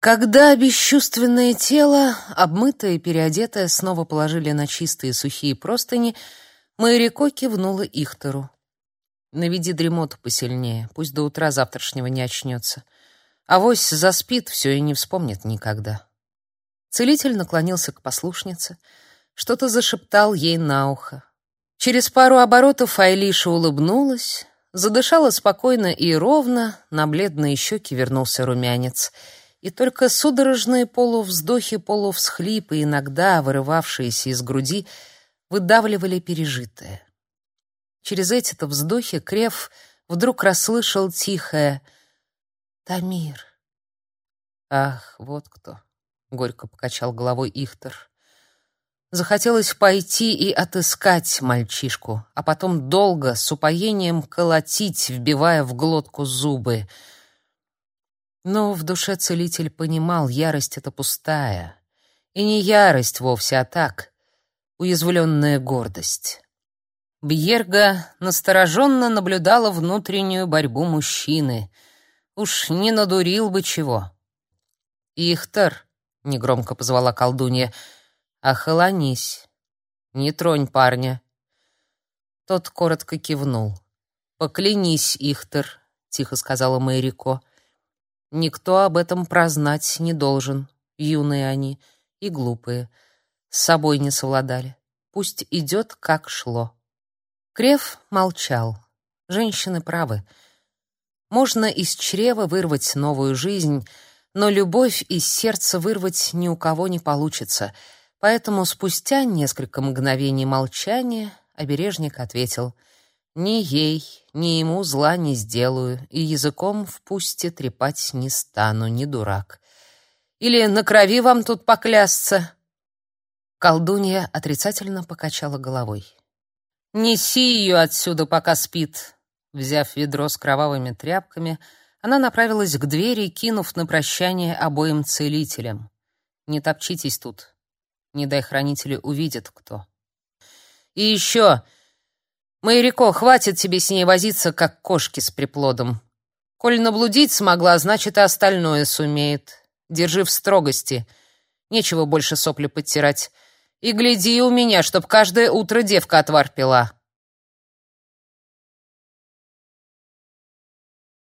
Когда бесчувственное тело, обмытое и переодетое, снова положили на чистые сухие простыни, Майрико кивнула Ихтеру. «Наведи дремоту посильнее, пусть до утра завтрашнего не очнется. Авось заспит, все и не вспомнит никогда». Целитель наклонился к послушнице, что-то зашептал ей на ухо. Через пару оборотов Айлиша улыбнулась, задышала спокойно и ровно, на бледные щеки вернулся румянец — и только судорожные полувздохи, полувсхлипы, иногда вырывавшиеся из груди, выдавливали пережитое. Через эти-то вздохи Крев вдруг расслышал тихое «Тамир». «Ах, вот кто!» — горько покачал головой Ихтер. Захотелось пойти и отыскать мальчишку, а потом долго, с упоением колотить, вбивая в глотку зубы — но в душе целитель понимал, ярость это пустая. И не ярость вовсе, а так, уязвленная гордость. Бьерга настороженно наблюдала внутреннюю борьбу мужчины. Уж не надурил бы чего. «Ихтер», — негромко позвала колдунья, — «охолонись, не тронь парня». Тот коротко кивнул. «Поклянись, Ихтер», — тихо сказала Мэрико. Никто об этом прознать не должен. Юные они и глупые. С собой не совладали. Пусть идет, как шло. Крев молчал. Женщины правы. Можно из чрева вырвать новую жизнь, но любовь из сердца вырвать ни у кого не получится. Поэтому спустя несколько мгновений молчания обережник ответил — ни ей, ни ему зла не сделаю, и языком в пусте трепать не стану, не дурак. Или на крови вам тут поклясться?» Колдунья отрицательно покачала головой. «Неси ее отсюда, пока спит!» Взяв ведро с кровавыми тряпками, она направилась к двери, кинув на прощание обоим целителям. «Не топчитесь тут. Не дай хранители увидят, кто». «И еще!» Майрико, хватит тебе с ней возиться, как кошки с приплодом. Коль наблудить смогла, значит, и остальное сумеет. Держи в строгости. Нечего больше сопли подтирать. И гляди у меня, чтоб каждое утро девка отвар пила.